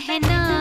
पहना